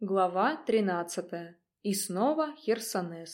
Глава 13. И снова Херсонес.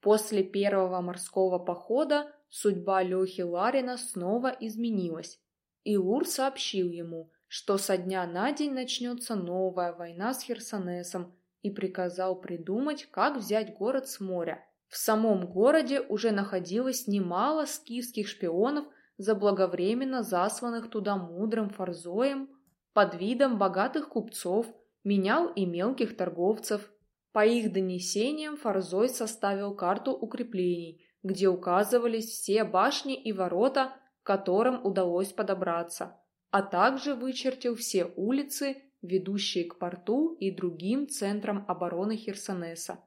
После первого морского похода судьба Лехи Ларина снова изменилась. И Лур сообщил ему, что со дня на день начнется новая война с Херсонесом и приказал придумать, как взять город с моря. В самом городе уже находилось немало скифских шпионов, заблаговременно засланных туда мудрым фарзоем под видом богатых купцов – менял и мелких торговцев. По их донесениям Фарзой составил карту укреплений, где указывались все башни и ворота, к которым удалось подобраться, а также вычертил все улицы, ведущие к порту и другим центрам обороны Херсонеса.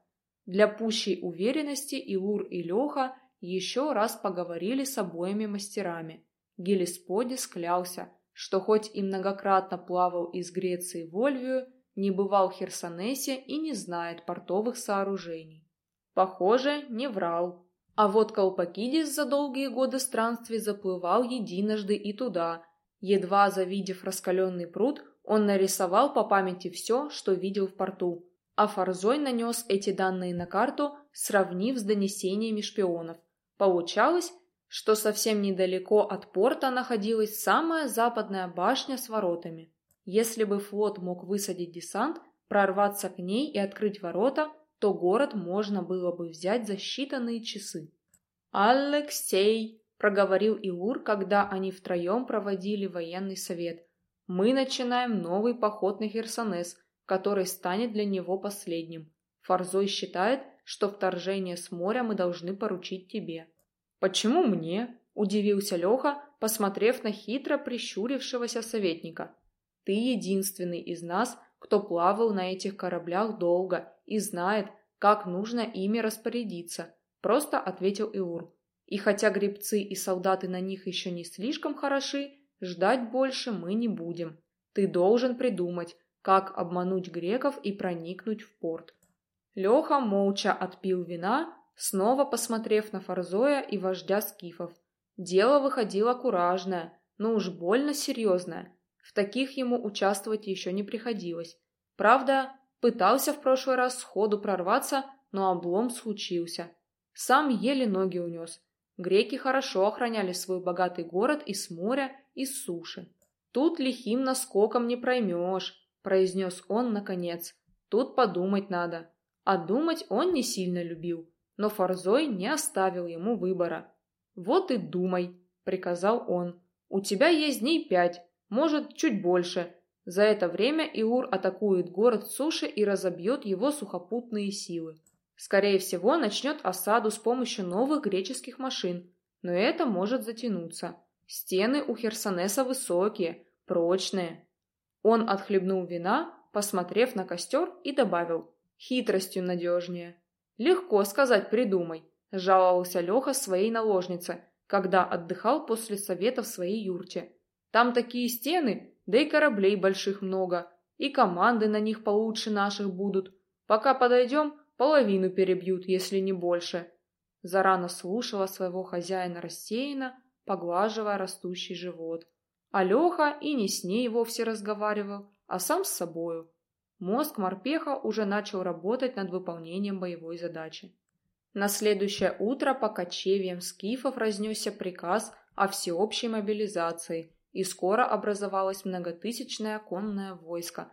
Для пущей уверенности Илур и Леха еще раз поговорили с обоими мастерами. Гелисподис клялся, что хоть и многократно плавал из Греции в Ольвию, не бывал в Херсонесе и не знает портовых сооружений. Похоже, не врал. А вот Колпакидис за долгие годы странствий заплывал единожды и туда. Едва завидев раскаленный пруд, он нарисовал по памяти все, что видел в порту. А Фарзой нанес эти данные на карту, сравнив с донесениями шпионов. Получалось, что совсем недалеко от порта находилась самая западная башня с воротами. Если бы флот мог высадить десант, прорваться к ней и открыть ворота, то город можно было бы взять за считанные часы. «Алексей!» – проговорил Иур, когда они втроем проводили военный совет. «Мы начинаем новый поход на Херсонес, который станет для него последним. Фарзой считает, что вторжение с моря мы должны поручить тебе». «Почему мне?» – удивился Леха, посмотрев на хитро прищурившегося советника. Ты единственный из нас, кто плавал на этих кораблях долго и знает, как нужно ими распорядиться, просто ответил Иур. И хотя гребцы и солдаты на них еще не слишком хороши, ждать больше мы не будем. Ты должен придумать, как обмануть греков и проникнуть в порт. Леха молча отпил вина, снова посмотрев на Фарзоя и вождя скифов. Дело выходило куражное, но уж больно серьезное. В таких ему участвовать еще не приходилось. Правда, пытался в прошлый раз сходу прорваться, но облом случился. Сам еле ноги унес. Греки хорошо охраняли свой богатый город и с моря, и с суши. «Тут лихим наскоком не проймешь», — произнес он наконец. «Тут подумать надо». А думать он не сильно любил, но Фарзой не оставил ему выбора. «Вот и думай», — приказал он. «У тебя есть дней пять, может, чуть больше. За это время Иур атакует город суши и разобьет его сухопутные силы. Скорее всего, начнет осаду с помощью новых греческих машин, но это может затянуться. Стены у Херсонеса высокие, прочные. Он отхлебнул вина, посмотрев на костер, и добавил «хитростью надежнее». «Легко сказать придумай», – жаловался Леха своей наложнице, когда отдыхал после совета в своей юрте. Там такие стены, да и кораблей больших много, и команды на них получше наших будут. Пока подойдем, половину перебьют, если не больше. Зарана слушала своего хозяина рассеянно, поглаживая растущий живот. А Леха и не с ней вовсе разговаривал, а сам с собою. Мозг морпеха уже начал работать над выполнением боевой задачи. На следующее утро по кочевьям скифов разнесся приказ о всеобщей мобилизации – и скоро образовалось многотысячное конное войско,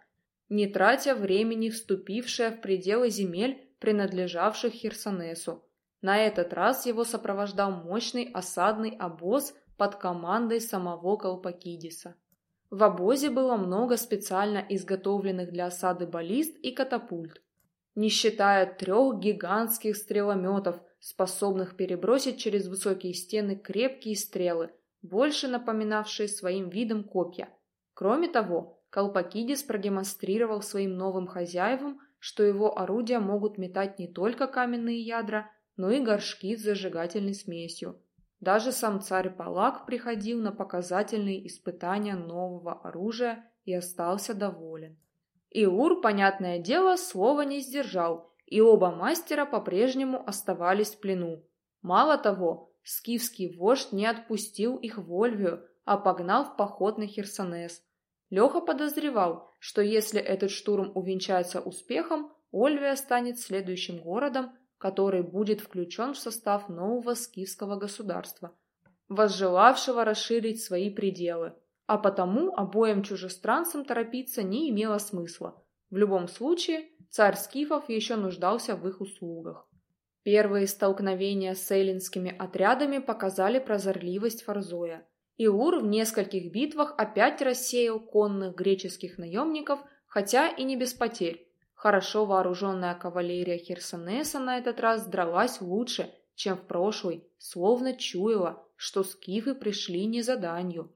не тратя времени вступившее в пределы земель, принадлежавших Херсонесу. На этот раз его сопровождал мощный осадный обоз под командой самого Колпакидиса. В обозе было много специально изготовленных для осады баллист и катапульт. Не считая трех гигантских стрелометов, способных перебросить через высокие стены крепкие стрелы, больше напоминавшие своим видом копья. Кроме того, Колпакидис продемонстрировал своим новым хозяевам, что его орудия могут метать не только каменные ядра, но и горшки с зажигательной смесью. Даже сам царь Палак приходил на показательные испытания нового оружия и остался доволен. Иур, понятное дело, слова не сдержал, и оба мастера по-прежнему оставались в плену. Мало того, скифский вождь не отпустил их в Ольвию, а погнал в поход на Херсонес. Леха подозревал, что если этот штурм увенчается успехом, Ольвия станет следующим городом, который будет включен в состав нового скифского государства, возжелавшего расширить свои пределы, а потому обоим чужестранцам торопиться не имело смысла. В любом случае, царь скифов еще нуждался в их услугах. Первые столкновения с эллинскими отрядами показали прозорливость Фарзоя. Илур в нескольких битвах опять рассеял конных греческих наемников, хотя и не без потерь. Хорошо вооруженная кавалерия Херсонеса на этот раз дралась лучше, чем в прошлый, словно чуяла, что скифы пришли не за данью.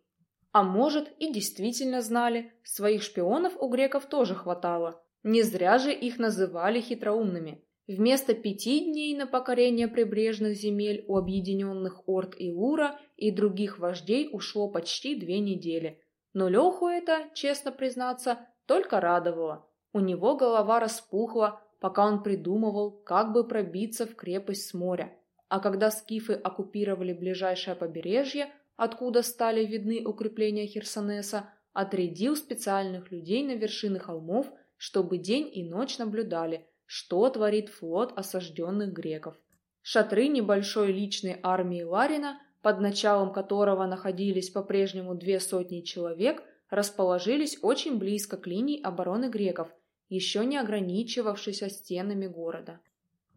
А может, и действительно знали, своих шпионов у греков тоже хватало. Не зря же их называли хитроумными. Вместо пяти дней на покорение прибрежных земель у объединенных Орд и Лура и других вождей ушло почти две недели. Но Леху это, честно признаться, только радовало. У него голова распухла, пока он придумывал, как бы пробиться в крепость с моря. А когда скифы оккупировали ближайшее побережье, откуда стали видны укрепления Херсонеса, отрядил специальных людей на вершины холмов, чтобы день и ночь наблюдали, что творит флот осажденных греков. Шатры небольшой личной армии Ларина, под началом которого находились по-прежнему две сотни человек, расположились очень близко к линии обороны греков, еще не ограничивавшейся стенами города.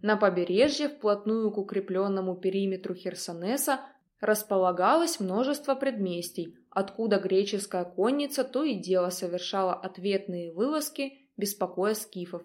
На побережье, вплотную к укрепленному периметру Херсонеса, располагалось множество предместий, откуда греческая конница то и дело совершала ответные вылазки, беспокоя скифов.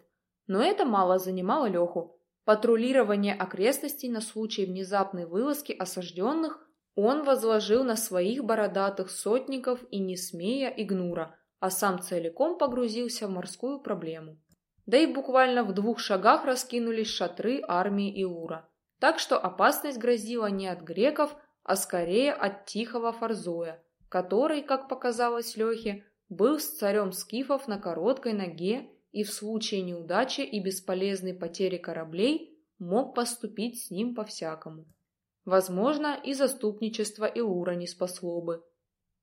Но это мало занимало Леху. Патрулирование окрестностей на случай внезапной вылазки осажденных он возложил на своих бородатых сотников и не смея игнура, а сам целиком погрузился в морскую проблему. Да и буквально в двух шагах раскинулись шатры армии Илура. Так что опасность грозила не от греков, а скорее от тихого Фарзоя, который, как показалось Лехе, был с царем скифов на короткой ноге и в случае неудачи и бесполезной потери кораблей мог поступить с ним по-всякому. Возможно, и заступничество Илура не спасло бы.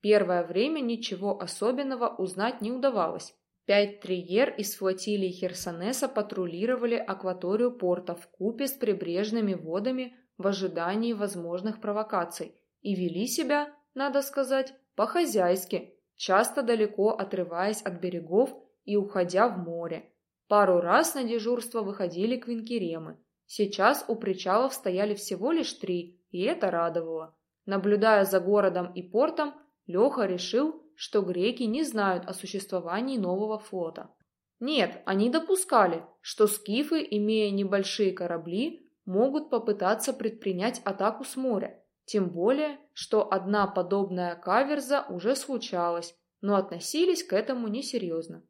Первое время ничего особенного узнать не удавалось. Пять триер из флотилии Херсонеса патрулировали акваторию порта в купе с прибрежными водами в ожидании возможных провокаций и вели себя, надо сказать, по-хозяйски, часто далеко отрываясь от берегов и уходя в море. Пару раз на дежурство выходили квинкеремы. Сейчас у причалов стояли всего лишь три, и это радовало. Наблюдая за городом и портом, Леха решил, что греки не знают о существовании нового флота. Нет, они допускали, что скифы, имея небольшие корабли, могут попытаться предпринять атаку с моря, тем более, что одна подобная каверза уже случалась, но относились к этому несерьезно.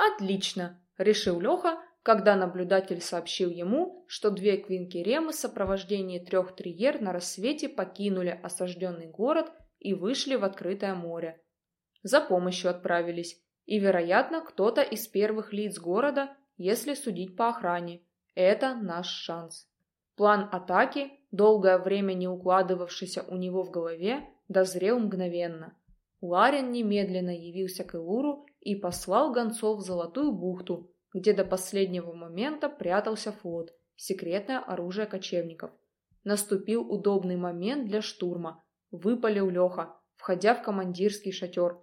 «Отлично!» – решил Леха, когда наблюдатель сообщил ему, что две квинкеремы в сопровождении трех триер на рассвете покинули осажденный город и вышли в открытое море. За помощью отправились, и, вероятно, кто-то из первых лиц города, если судить по охране. Это наш шанс. План атаки, долгое время не укладывавшийся у него в голове, дозрел мгновенно. Ларин немедленно явился к Илуру и послал гонцов в Золотую бухту, где до последнего момента прятался флот, секретное оружие кочевников. Наступил удобный момент для штурма. Выпалил Леха, входя в командирский шатер.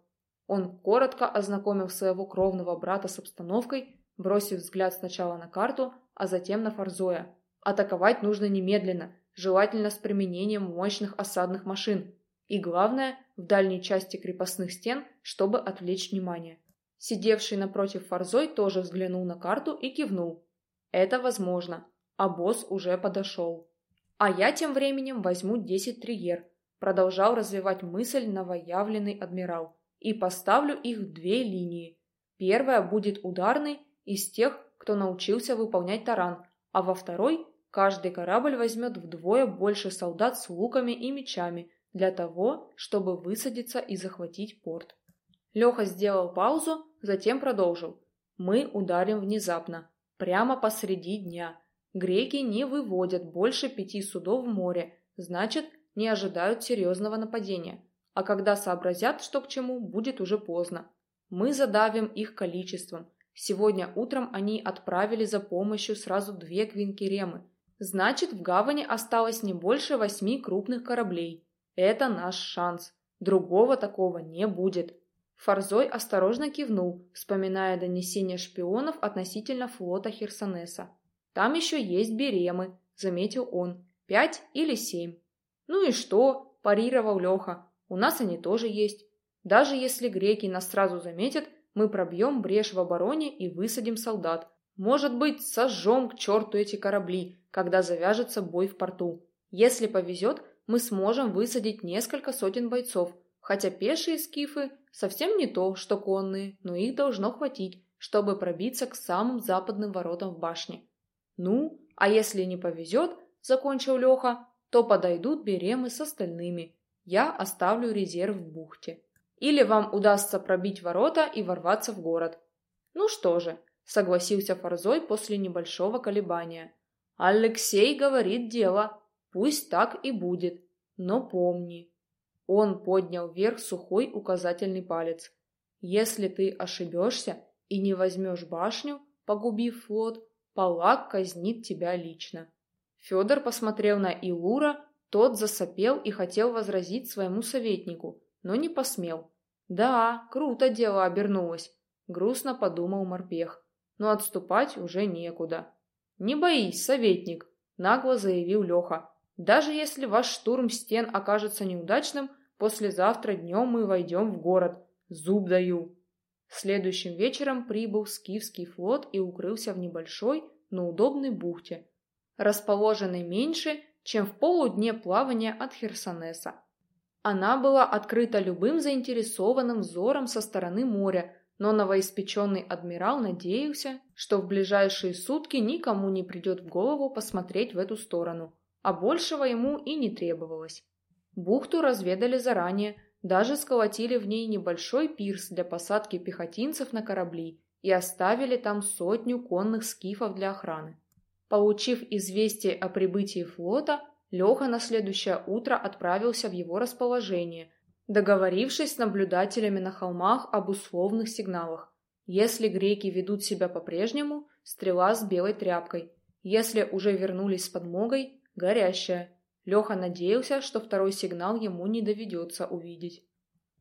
Он коротко ознакомил своего кровного брата с обстановкой, бросив взгляд сначала на карту, а затем на Фарзоя. Атаковать нужно немедленно, желательно с применением мощных осадных машин. И главное, в дальней части крепостных стен, чтобы отвлечь внимание. Сидевший напротив Фарзой тоже взглянул на карту и кивнул. Это возможно, а босс уже подошел. А я тем временем возьму 10 триер, продолжал развивать мысль новоявленный адмирал, и поставлю их в две линии. Первая будет ударной из тех, кто научился выполнять таран, а во второй Каждый корабль возьмет вдвое больше солдат с луками и мечами для того, чтобы высадиться и захватить порт. Леха сделал паузу, затем продолжил. Мы ударим внезапно, прямо посреди дня. Греки не выводят больше пяти судов в море, значит, не ожидают серьезного нападения. А когда сообразят, что к чему, будет уже поздно. Мы задавим их количеством. Сегодня утром они отправили за помощью сразу две квинкеремы. Значит, в гавани осталось не больше восьми крупных кораблей. Это наш шанс. Другого такого не будет. Фарзой осторожно кивнул, вспоминая донесения шпионов относительно флота Херсонеса. «Там еще есть беремы», — заметил он. «Пять или семь». «Ну и что?» – парировал Леха. «У нас они тоже есть. Даже если греки нас сразу заметят, мы пробьем брешь в обороне и высадим солдат. Может быть, сожжем к черту эти корабли, когда завяжется бой в порту. Если повезет, мы сможем высадить несколько сотен бойцов, хотя пешие скифы совсем не то, что конные, но их должно хватить, чтобы пробиться к самым западным воротам в башне. Ну, а если не повезет, закончил Леха, то подойдут беремы с остальными. Я оставлю резерв в бухте. Или вам удастся пробить ворота и ворваться в город. Ну что же, согласился Фарзой после небольшого колебания. Алексей говорит дело. Пусть так и будет. Но помни. Он поднял вверх сухой указательный палец. Если ты ошибешься и не возьмешь башню, погубив флот, Палак казнит тебя лично. Федор посмотрел на Илура, тот засопел и хотел возразить своему советнику, но не посмел. Да, круто дело обернулось, грустно подумал морпех, но отступать уже некуда. Не боись, советник, нагло заявил Леха. Даже если ваш штурм стен окажется неудачным, послезавтра днем мы войдем в город. Зуб даю. Следующим вечером прибыл скифский флот и укрылся в небольшой, но удобной бухте, расположенной меньше, чем в полудне плавания от Херсонеса. Она была открыта любым заинтересованным взором со стороны моря, но новоиспеченный адмирал надеялся, что в ближайшие сутки никому не придет в голову посмотреть в эту сторону, а большего ему и не требовалось. Бухту разведали заранее, даже сколотили в ней небольшой пирс для посадки пехотинцев на корабли и оставили там сотню конных скифов для охраны. Получив известие о прибытии флота, Леха на следующее утро отправился в его расположение, договорившись с наблюдателями на холмах об условных сигналах. Если греки ведут себя по-прежнему, стрела с белой тряпкой. Если уже вернулись с подмогой, горящая. Леха надеялся, что второй сигнал ему не доведется увидеть.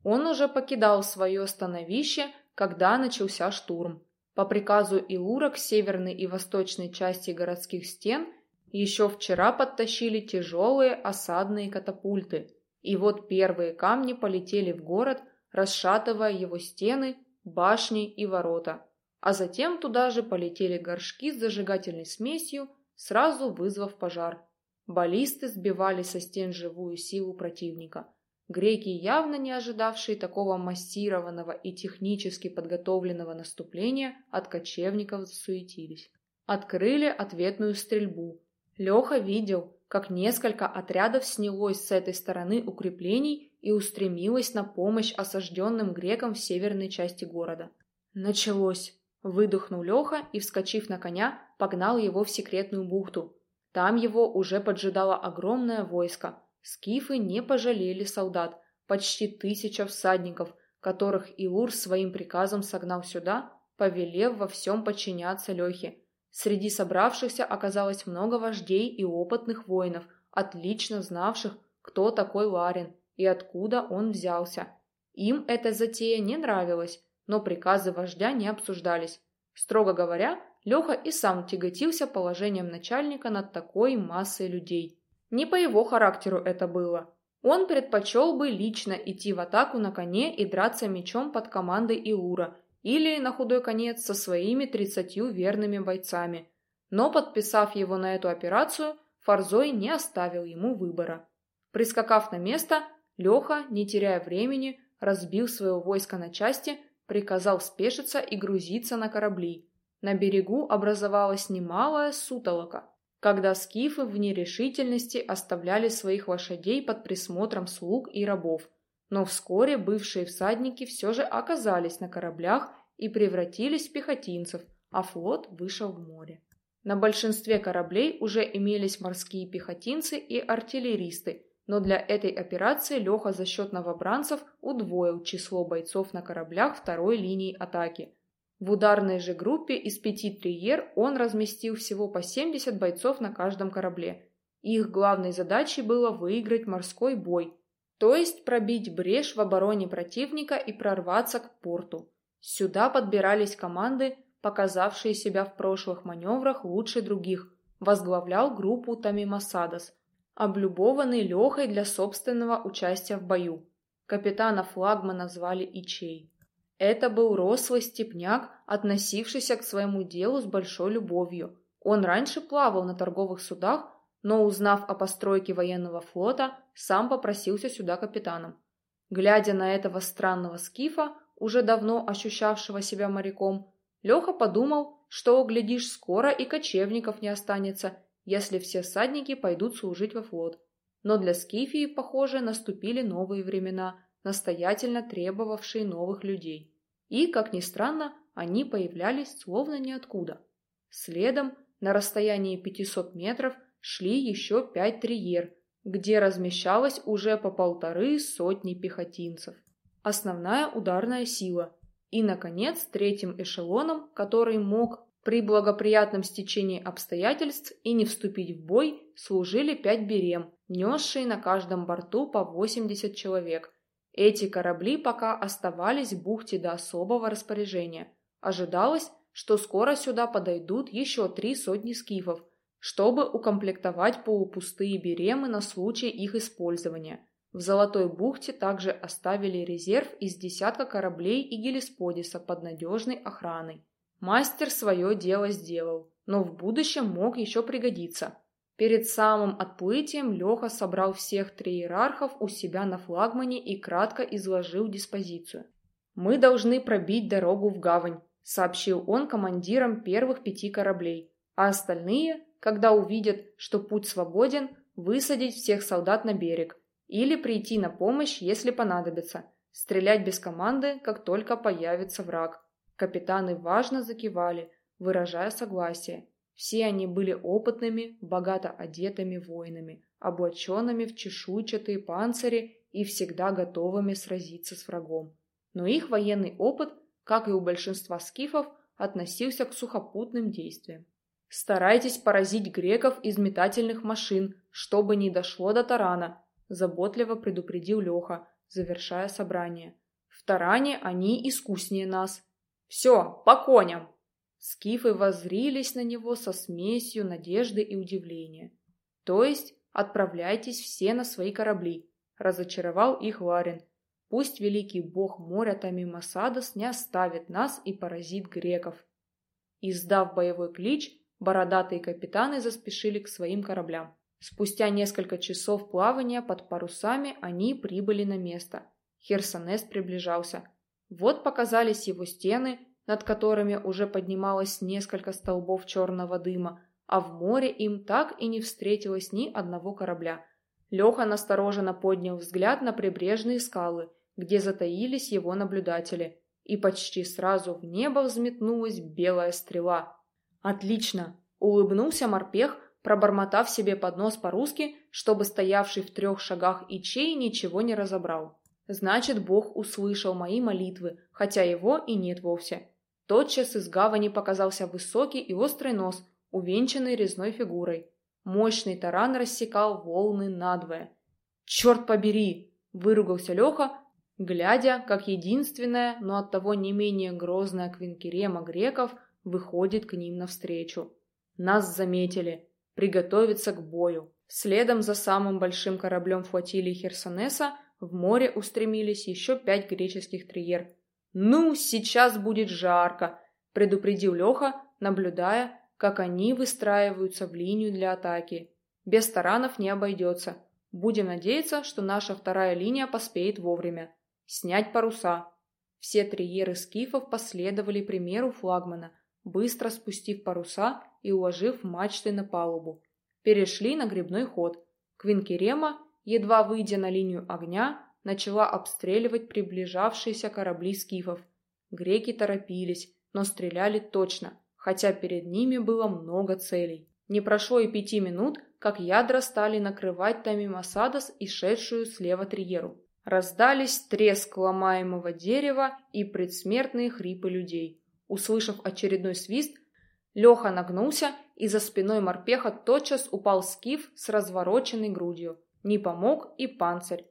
Он уже покидал свое становище, когда начался штурм. По приказу Илура к северной и восточной части городских стен еще вчера подтащили тяжелые осадные катапульты, и вот первые камни полетели в город, расшатывая его стены, башни и ворота. А затем туда же полетели горшки с зажигательной смесью, сразу вызвав пожар. Баллисты сбивали со стен живую силу противника. Греки, явно не ожидавшие такого массированного и технически подготовленного наступления, от кочевников засуетились. Открыли ответную стрельбу. Леха видел, как несколько отрядов снялось с этой стороны укреплений и устремилось на помощь осажденным грекам в северной части города. Началось. Выдохнул Леха и, вскочив на коня, погнал его в секретную бухту. Там его уже поджидало огромное войско – Скифы не пожалели солдат, почти тысяча всадников, которых Иур своим приказом согнал сюда, повелев во всем подчиняться Лехе. Среди собравшихся оказалось много вождей и опытных воинов, отлично знавших, кто такой Ларин и откуда он взялся. Им эта затея не нравилась, но приказы вождя не обсуждались. Строго говоря, Леха и сам тяготился положением начальника над такой массой людей. Не по его характеру это было. Он предпочел бы лично идти в атаку на коне и драться мечом под командой Иура или, на худой конец, со своими тридцатью верными бойцами. Но, подписав его на эту операцию, Фарзой не оставил ему выбора. Прискакав на место, Леха, не теряя времени, разбил свое войско на части, приказал спешиться и грузиться на корабли. На берегу образовалась немалая сутолока когда скифы в нерешительности оставляли своих лошадей под присмотром слуг и рабов. Но вскоре бывшие всадники все же оказались на кораблях и превратились в пехотинцев, а флот вышел в море. На большинстве кораблей уже имелись морские пехотинцы и артиллеристы, но для этой операции Леха за счет новобранцев удвоил число бойцов на кораблях второй линии атаки. В ударной же группе из пяти триер он разместил всего по 70 бойцов на каждом корабле. Их главной задачей было выиграть морской бой, то есть пробить брешь в обороне противника и прорваться к порту. Сюда подбирались команды, показавшие себя в прошлых маневрах лучше других, возглавлял группу Тамимасадас, облюбованный Лехой для собственного участия в бою. Капитана флагмана звали Ичей. Это был рослый степняк, относившийся к своему делу с большой любовью. Он раньше плавал на торговых судах, но, узнав о постройке военного флота, сам попросился сюда капитаном. Глядя на этого странного скифа, уже давно ощущавшего себя моряком, Леха подумал, что, глядишь, скоро и кочевников не останется, если все садники пойдут служить во флот. Но для Скифии, похоже, наступили новые времена, настоятельно требовавшие новых людей. И, как ни странно, они появлялись словно ниоткуда. Следом, на расстоянии 500 метров, шли еще пять триер, где размещалось уже по полторы сотни пехотинцев. Основная ударная сила. И, наконец, третьим эшелоном, который мог при благоприятном стечении обстоятельств и не вступить в бой служили пять берем, несшие на каждом борту по 80 человек. Эти корабли пока оставались в бухте до особого распоряжения. Ожидалось, что скоро сюда подойдут еще три сотни скифов, чтобы укомплектовать полупустые беремы на случай их использования. В Золотой бухте также оставили резерв из десятка кораблей и гелисподиса под надежной охраной. Мастер свое дело сделал, но в будущем мог еще пригодиться. Перед самым отплытием Леха собрал всех триерархов у себя на флагмане и кратко изложил диспозицию. «Мы должны пробить дорогу в гавань», — сообщил он командирам первых пяти кораблей, а остальные, когда увидят, что путь свободен, высадить всех солдат на берег или прийти на помощь, если понадобится, стрелять без команды, как только появится враг. Капитаны важно закивали, выражая согласие. Все они были опытными, богато одетыми воинами, облаченными в чешуйчатые панцири и всегда готовыми сразиться с врагом. Но их военный опыт, как и у большинства скифов, относился к сухопутным действиям. «Старайтесь поразить греков из метательных машин, чтобы не дошло до тарана», заботливо предупредил Леха, завершая собрание. «В таране они искуснее нас, все, по коням!» Скифы воззрились на него со смесью надежды и удивления. «То есть отправляйтесь все на свои корабли», — разочаровал их Ларин. «Пусть великий бог моря Тамимасадос не оставит нас и поразит греков». Издав боевой клич, бородатые капитаны заспешили к своим кораблям. Спустя несколько часов плавания под парусами они прибыли на место. Херсонес приближался. Вот показались его стены, над которыми уже поднималось несколько столбов черного дыма, а в море им так и не встретилось ни одного корабля. Леха настороженно поднял взгляд на прибрежные скалы, где затаились его наблюдатели, и почти сразу в небо взметнулась белая стрела. «Отлично!» — улыбнулся морпех, пробормотав себе под нос по-русски, чтобы стоявший в трех шагах Ичей ничего не разобрал. Значит, Бог услышал мои молитвы, хотя его и нет вовсе. Тотчас из гавани показался высокий и острый нос, увенчанный резной фигурой. Мощный таран рассекал волны надвое. «Черт побери!» – выругался Леха, глядя, как единственная, но оттого не менее грозная квинкерема греков выходит к ним навстречу. Нас заметили. Приготовиться к бою. Следом за самым большим кораблем флотилии Херсонеса в море устремились еще пять греческих триер. «Ну, сейчас будет жарко», — предупредил Леха, наблюдая, как они выстраиваются в линию для атаки. «Без таранов не обойдется. Будем надеяться, что наша вторая линия поспеет вовремя. Снять паруса». Все триеры скифов последовали примеру флагмана, быстро спустив паруса и уложив мачты на палубу. Перешли на грибной ход. Квинкерема едва выйдя на линию огня, начала обстреливать приближавшиеся корабли скифов. Греки торопились, но стреляли точно, хотя перед ними было много целей. Не прошло и пяти минут, как ядра стали накрывать Тамимасадос и шедшую слева Триеру. Раздались треск ломаемого дерева и предсмертные хрипы людей. Услышав очередной свист, Леха нагнулся, и за спиной морпеха тотчас упал скиф с развороченной грудью. Не помог и панцирь.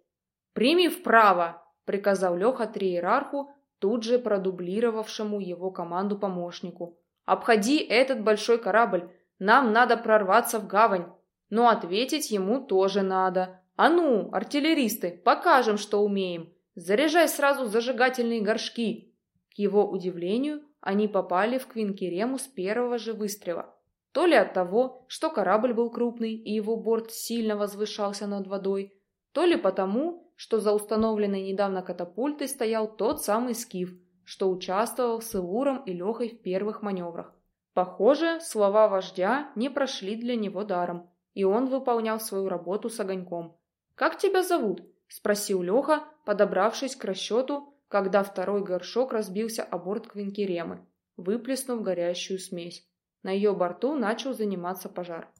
«Прими вправо!» — приказал Леха триерарху, тут же продублировавшему его команду помощнику. «Обходи этот большой корабль, нам надо прорваться в гавань. Но ответить ему тоже надо. А ну, артиллеристы, покажем, что умеем. Заряжай сразу зажигательные горшки. К его удивлению, они попали в Квинкерему с первого же выстрела. То ли от того, что корабль был крупный и его борт сильно возвышался над водой, то ли потому, что за установленной недавно катапультой стоял тот самый скиф, что участвовал с Илуром и Лехой в первых маневрах. Похоже, слова вождя не прошли для него даром, и он выполнял свою работу с огоньком. «Как тебя зовут?» – спросил Леха, подобравшись к расчету, когда второй горшок разбился о борт Квинкеремы, выплеснув горящую смесь. На ее борту начал заниматься пожар.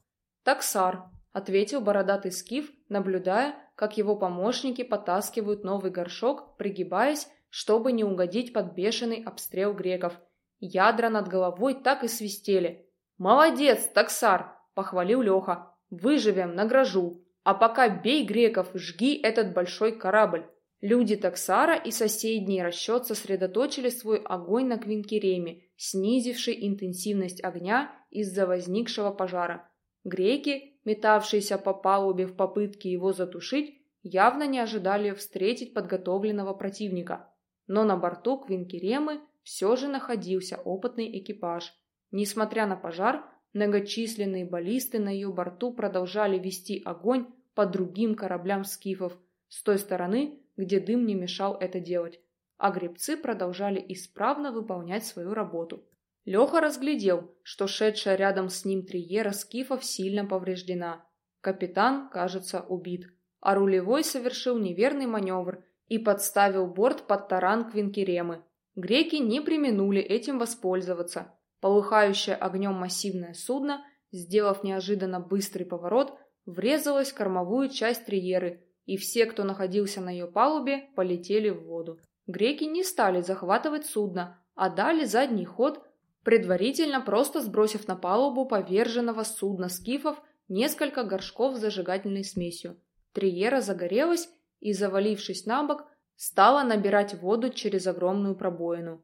«Таксар», – ответил бородатый скиф, наблюдая, как его помощники потаскивают новый горшок, пригибаясь, чтобы не угодить под бешеный обстрел греков – Ядра над головой так и свистели. «Молодец, таксар!» – похвалил Леха. «Выживем, награжу. А пока бей греков, жги этот большой корабль». Люди таксара и соседний расчет сосредоточили свой огонь на Квинкереме, снизивший интенсивность огня из-за возникшего пожара. Греки, метавшиеся по палубе в попытке его затушить, явно не ожидали встретить подготовленного противника. Но на борту Квинкеремы все же находился опытный экипаж. Несмотря на пожар, многочисленные баллисты на ее борту продолжали вести огонь по другим кораблям скифов с той стороны, где дым не мешал это делать, а гребцы продолжали исправно выполнять свою работу. Леха разглядел, что шедшая рядом с ним триера скифов сильно повреждена. Капитан, кажется, убит, а рулевой совершил неверный маневр и подставил борт под таран Квинкеремы, Греки не применули этим воспользоваться. Полыхающее огнем массивное судно, сделав неожиданно быстрый поворот, врезалось в кормовую часть триеры, и все, кто находился на ее палубе, полетели в воду. Греки не стали захватывать судно, а дали задний ход, предварительно просто сбросив на палубу поверженного судна скифов несколько горшков с зажигательной смесью. Триера загорелась и, завалившись на бок, стала набирать воду через огромную пробоину.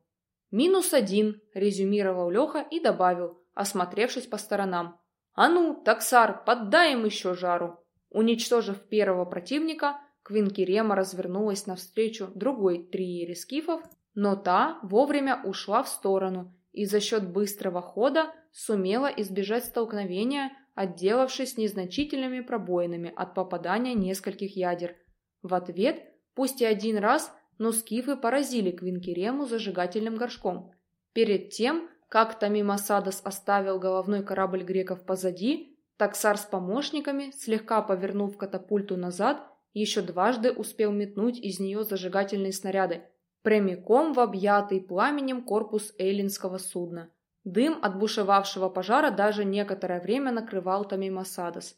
«Минус один», — резюмировал Леха и добавил, осмотревшись по сторонам. «А ну, таксар, поддай им еще жару!» Уничтожив первого противника, Квинкерема развернулась навстречу другой триере скифов, но та вовремя ушла в сторону и за счет быстрого хода сумела избежать столкновения, отделавшись незначительными пробоинами от попадания нескольких ядер. В ответ Пусть и один раз, но скифы поразили Квинкерему зажигательным горшком. Перед тем, как Тамимасадос оставил головной корабль греков позади, таксар с помощниками, слегка повернув катапульту назад, еще дважды успел метнуть из нее зажигательные снаряды, прямиком в объятый пламенем корпус эйлинского судна. Дым от бушевавшего пожара даже некоторое время накрывал Тамимасадос.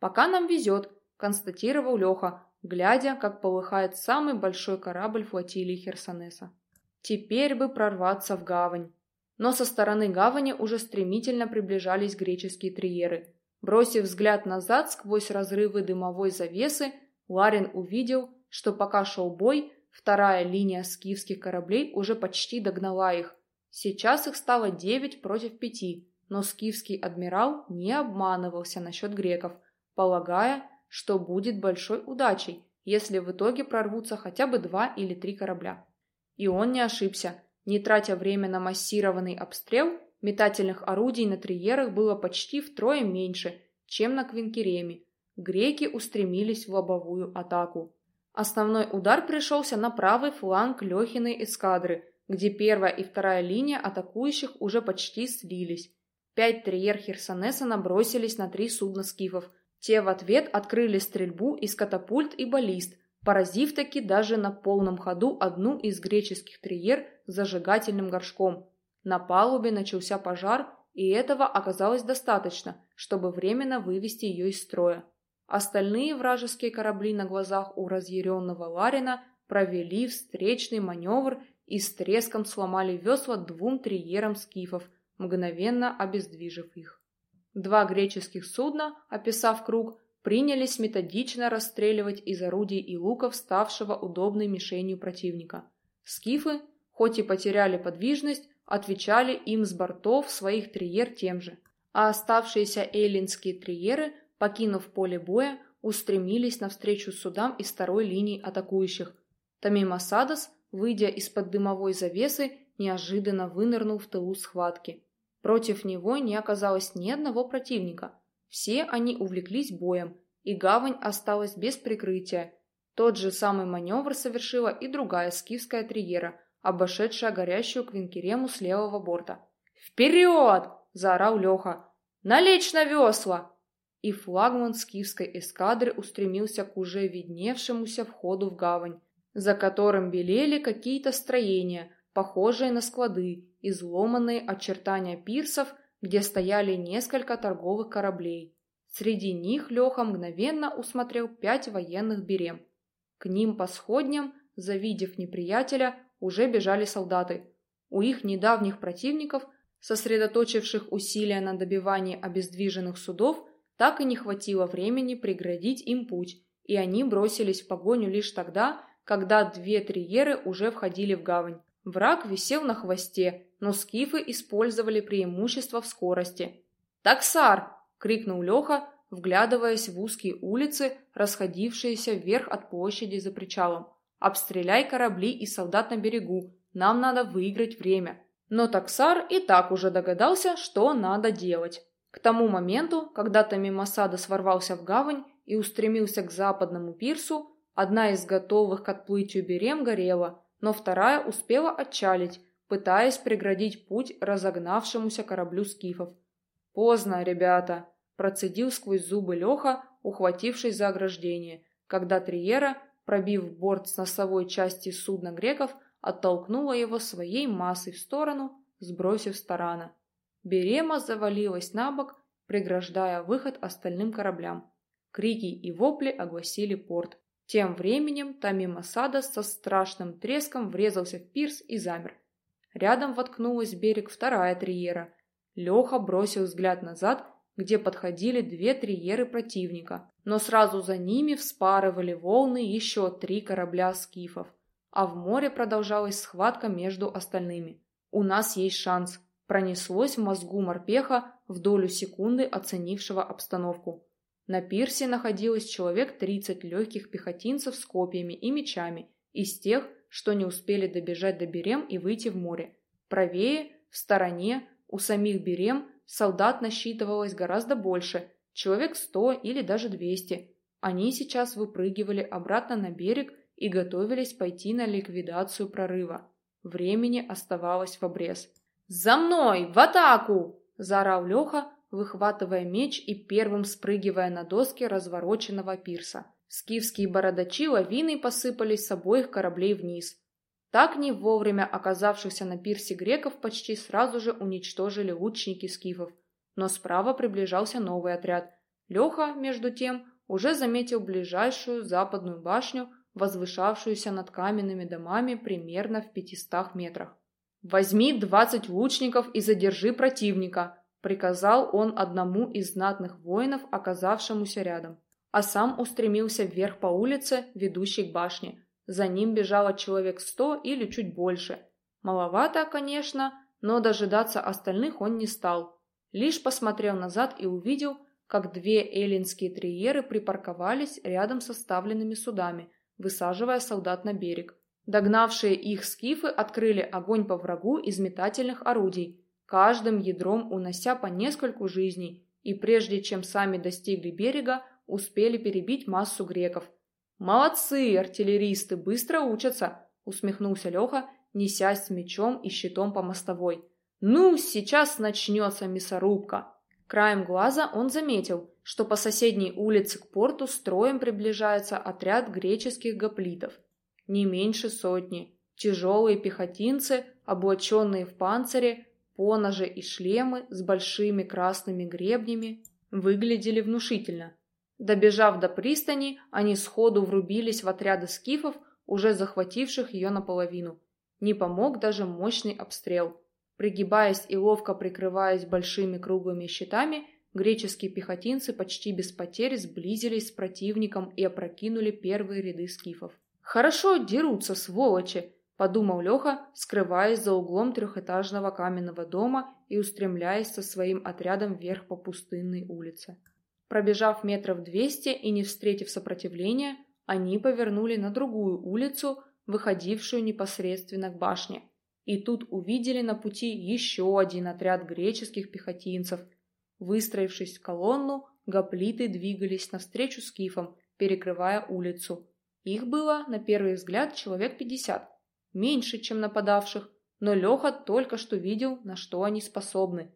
«Пока нам везет», – констатировал Леха, глядя, как полыхает самый большой корабль флотилии Херсонеса. Теперь бы прорваться в гавань. Но со стороны гавани уже стремительно приближались греческие триеры. Бросив взгляд назад сквозь разрывы дымовой завесы, Ларин увидел, что пока шел бой, вторая линия скифских кораблей уже почти догнала их. Сейчас их стало девять против пяти, но скифский адмирал не обманывался насчет греков, полагая, что будет большой удачей, если в итоге прорвутся хотя бы два или три корабля. И он не ошибся. Не тратя время на массированный обстрел, метательных орудий на триерах было почти втрое меньше, чем на Квинкереме. Греки устремились в лобовую атаку. Основной удар пришелся на правый фланг Лехиной эскадры, где первая и вторая линия атакующих уже почти слились. Пять триер Херсонеса набросились на три судна скифов – те в ответ открыли стрельбу из катапульт и баллист, поразив таки даже на полном ходу одну из греческих триер с зажигательным горшком. На палубе начался пожар, и этого оказалось достаточно, чтобы временно вывести ее из строя. Остальные вражеские корабли на глазах у разъяренного Ларина провели встречный маневр и с треском сломали весла двум триерам скифов, мгновенно обездвижив их. Два греческих судна, описав круг, принялись методично расстреливать из орудий и луков ставшего удобной мишенью противника. Скифы, хоть и потеряли подвижность, отвечали им с бортов своих триер тем же, а оставшиеся эйлинские триеры, покинув поле боя, устремились навстречу судам из второй линии атакующих. Тамим Асадос, выйдя из-под дымовой завесы, неожиданно вынырнул в тылу схватки. Против него не оказалось ни одного противника. Все они увлеклись боем, и гавань осталась без прикрытия. Тот же самый маневр совершила и другая скифская триера, обошедшая горящую квинкерему с левого борта. «Вперед!» – заорал Леха. «Налечь на весла!» И флагман скифской эскадры устремился к уже видневшемуся входу в гавань, за которым белели какие-то строения, похожие на склады, изломанные очертания пирсов, где стояли несколько торговых кораблей. Среди них Леха мгновенно усмотрел пять военных берем. К ним по сходням, завидев неприятеля, уже бежали солдаты. У их недавних противников, сосредоточивших усилия на добивании обездвиженных судов, так и не хватило времени преградить им путь, и они бросились в погоню лишь тогда, когда две триеры уже входили в гавань. Враг висел на хвосте, но скифы использовали преимущество в скорости. «Таксар!» — крикнул Леха, вглядываясь в узкие улицы, расходившиеся вверх от площади за причалом. «Обстреляй корабли и солдат на берегу. Нам надо выиграть время». Но Таксар и так уже догадался, что надо делать. К тому моменту, когда Тамимасада сворвался в гавань и устремился к западному пирсу, одна из готовых к отплытию берем горела, но вторая успела отчалить, пытаясь преградить путь разогнавшемуся кораблю скифов. «Поздно, ребята!» – процедил сквозь зубы Леха, ухватившись за ограждение, когда Триера, пробив борт с носовой части судна греков, оттолкнула его своей массой в сторону, сбросив с тарана. Берема завалилась на бок, преграждая выход остальным кораблям. Крики и вопли огласили порт. Тем временем Тамим Асада со страшным треском врезался в пирс и замер. Рядом воткнулась берег вторая триера. Леха бросил взгляд назад, где подходили две триеры противника, но сразу за ними вспарывали волны еще три корабля скифов, а в море продолжалась схватка между остальными. «У нас есть шанс», пронеслось в мозгу морпеха в долю секунды оценившего обстановку. На пирсе находилось человек 30 легких пехотинцев с копьями и мечами, из тех, что не успели добежать до Берем и выйти в море. Правее, в стороне, у самих Берем солдат насчитывалось гораздо больше, человек 100 или даже 200. Они сейчас выпрыгивали обратно на берег и готовились пойти на ликвидацию прорыва. Времени оставалось в обрез. «За мной! В атаку!» – заорал Леха, выхватывая меч и первым спрыгивая на доски развороченного пирса. Скифские бородачи лавиной посыпались с обоих кораблей вниз. Так не вовремя оказавшихся на пирсе греков почти сразу же уничтожили лучники скифов. Но справа приближался новый отряд. Леха, между тем, уже заметил ближайшую западную башню, возвышавшуюся над каменными домами примерно в пятистах метрах. «Возьми двадцать лучников и задержи противника», приказал он одному из знатных воинов, оказавшемуся рядом, а сам устремился вверх по улице, ведущей к башне. За ним бежало человек сто или чуть больше. Маловато, конечно, но дожидаться остальных он не стал. Лишь посмотрел назад и увидел, как две эллинские триеры припарковались рядом с оставленными судами, высаживая солдат на берег. Догнавшие их скифы открыли огонь по врагу из метательных орудий, каждым ядром унося по нескольку жизней, и прежде чем сами достигли берега, успели перебить массу греков. «Молодцы, артиллеристы, быстро учатся!» — усмехнулся Леха, несясь с мечом и щитом по мостовой. «Ну, сейчас начнется мясорубка!» Краем глаза он заметил, что по соседней улице к порту строем приближается отряд греческих гоплитов. Не меньше сотни. Тяжелые пехотинцы, облаченные в панцире, поножи и шлемы с большими красными гребнями выглядели внушительно. Добежав до пристани, они сходу врубились в отряды скифов, уже захвативших ее наполовину. Не помог даже мощный обстрел. Пригибаясь и ловко прикрываясь большими круглыми щитами, греческие пехотинцы почти без потерь сблизились с противником и опрокинули первые ряды скифов. «Хорошо дерутся, сволочи!» — подумал Леха, скрываясь за углом трехэтажного каменного дома и устремляясь со своим отрядом вверх по пустынной улице. Пробежав метров двести и не встретив сопротивления, они повернули на другую улицу, выходившую непосредственно к башне. И тут увидели на пути еще один отряд греческих пехотинцев. Выстроившись в колонну, гоплиты двигались навстречу скифам, перекрывая улицу. Их было, на первый взгляд, человек пятьдесят. Меньше, чем нападавших, но Леха только что видел, на что они способны.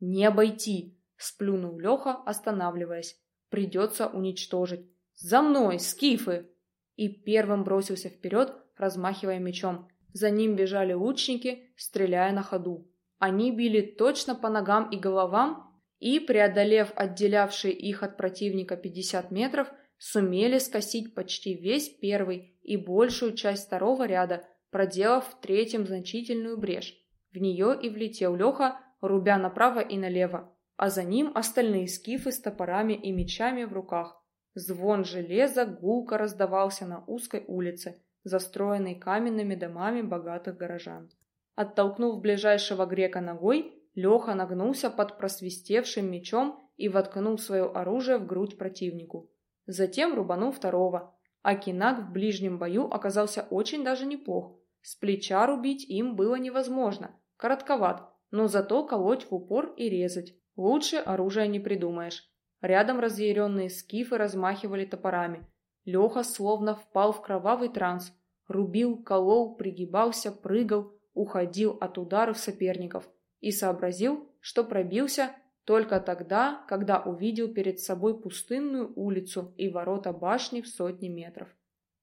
«Не обойти!» – сплюнул Леха, останавливаясь. «Придется уничтожить. За мной, скифы!» И первым бросился вперед, размахивая мечом. За ним бежали лучники, стреляя на ходу. Они били точно по ногам и головам и, преодолев отделявшие их от противника 50 метров, сумели скосить почти весь первый и большую часть второго ряда, проделав в третьем значительную брешь. В нее и влетел Леха, рубя направо и налево, а за ним остальные скифы с топорами и мечами в руках. Звон железа гулко раздавался на узкой улице, застроенной каменными домами богатых горожан. Оттолкнув ближайшего грека ногой, Леха нагнулся под просвистевшим мечом и воткнул свое оружие в грудь противнику. Затем рубанул второго. а в ближнем бою оказался очень даже неплох. С плеча рубить им было невозможно, коротковат, но зато колоть в упор и резать. Лучше оружия не придумаешь. Рядом разъяренные скифы размахивали топорами. Леха словно впал в кровавый транс. Рубил, колол, пригибался, прыгал, уходил от ударов соперников и сообразил, что пробился только тогда, когда увидел перед собой пустынную улицу и ворота башни в сотни метров.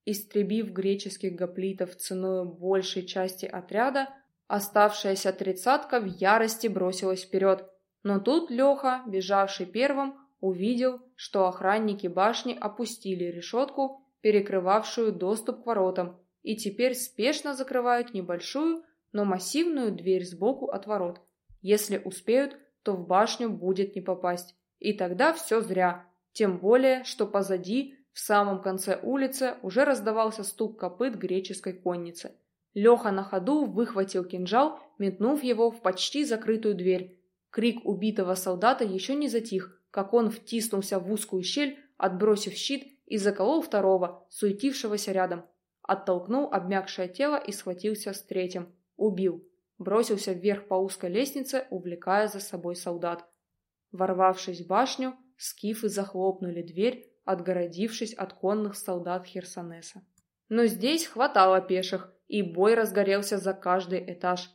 Истребив греческих гоплитов ценой большей части отряда, оставшаяся тридцатка в ярости бросилась вперед. Но тут Леха, бежавший первым, увидел, что охранники башни опустили решетку, перекрывавшую доступ к воротам, и теперь спешно закрывают небольшую, но массивную дверь сбоку от ворот. Если успеют, то в башню будет не попасть. И тогда все зря. Тем более, что позади, в самом конце улицы, уже раздавался стук копыт греческой конницы. Леха на ходу выхватил кинжал, метнув его в почти закрытую дверь. Крик убитого солдата еще не затих, как он втиснулся в узкую щель, отбросив щит и заколол второго, суетившегося рядом. Оттолкнул обмякшее тело и схватился с третьим. Убил. Бросился вверх по узкой лестнице, увлекая за собой солдат. Ворвавшись в башню, скифы захлопнули дверь, отгородившись от конных солдат Херсонеса. Но здесь хватало пеших, и бой разгорелся за каждый этаж.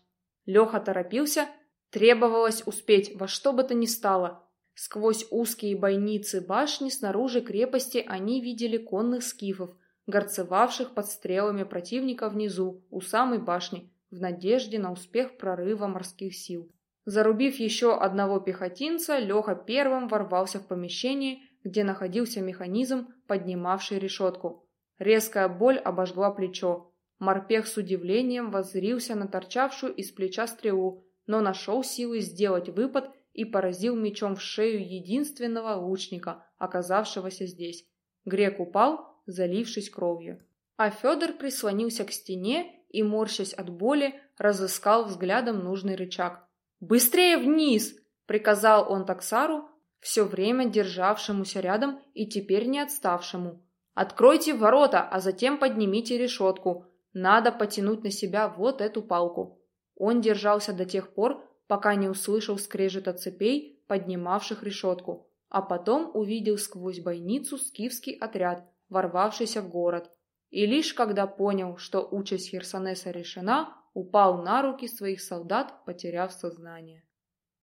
Леха торопился, требовалось успеть во что бы то ни стало, Сквозь узкие бойницы башни снаружи крепости они видели конных скифов, горцевавших под стрелами противника внизу, у самой башни, в надежде на успех прорыва морских сил. Зарубив еще одного пехотинца, Леха первым ворвался в помещение, где находился механизм, поднимавший решетку. Резкая боль обожгла плечо. Морпех с удивлением воззрился на торчавшую из плеча стрелу, но нашел силы сделать выпад и поразил мечом в шею единственного лучника, оказавшегося здесь. Грек упал, залившись кровью. А Федор прислонился к стене и, морщась от боли, разыскал взглядом нужный рычаг. «Быстрее вниз!» — приказал он таксару, все время державшемуся рядом и теперь не отставшему. «Откройте ворота, а затем поднимите решетку. Надо потянуть на себя вот эту палку». Он держался до тех пор, пока не услышал скрежета цепей, поднимавших решетку, а потом увидел сквозь бойницу скифский отряд, ворвавшийся в город. И лишь когда понял, что участь Херсонеса решена, упал на руки своих солдат, потеряв сознание.